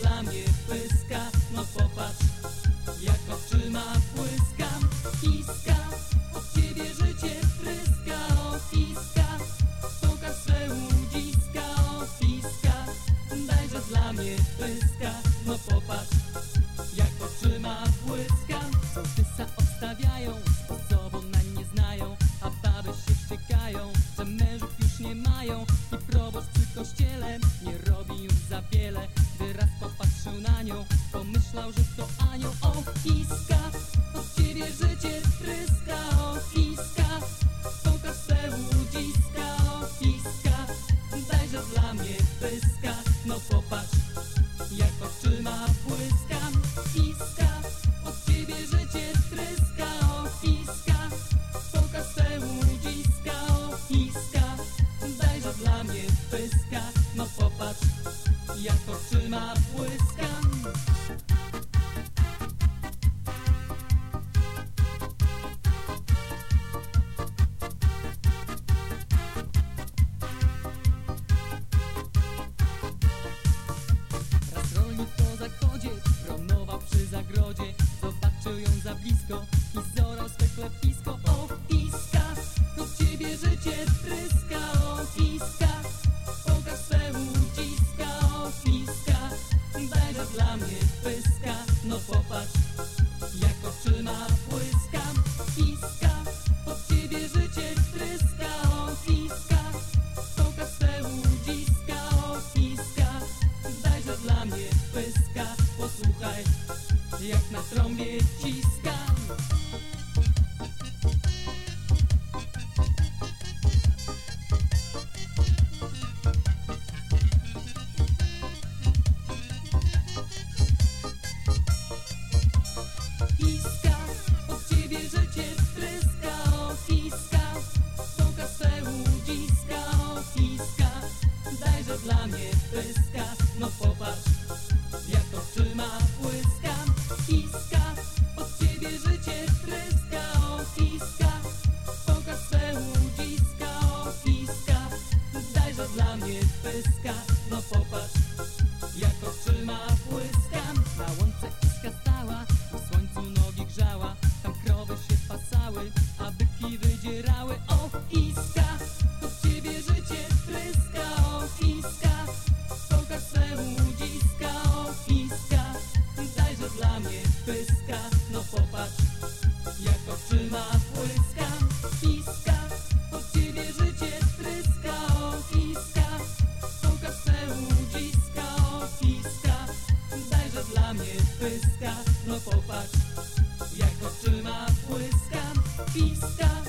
dla mnie pyska. No popatrz, jak oczyma błyskam. Fiska, od ciebie życie pryska. O fiska, pokaż swe łudziska O fiska, dajże dla mnie pyska. No popatrz. Pomyślał, że to anioł O Iska, od ciebie życie tryska O Iska, pokaż se łudziska O Iska, dajże dla mnie pyska. No popatrz, jak oczyma błyskam Iska, od ciebie życie tryska O Iska, pokaż se łudziska O Iska, dajże dla mnie pyska. No popatrz, jak oczyma błyskam klepisko O Iska, od ciebie życie tryska O Iska, pokaż se łudziska O Iska, dajże dla mnie pyska. No popatrz, jak oczyma błyskam Iska, od ciebie życie tryska O Iska, pokaż se łudziska O Iska, dajże dla mnie pyska. Posłuchaj, jak na trąbie dajże dla mnie pyska No popatrz, jak oczyma błyskam Iska, od ciebie życie tryska. O Iska, pokaż se łudziska O Iska, dajże dla mnie pyska No popatrz, Jak oczyma błyska, pista.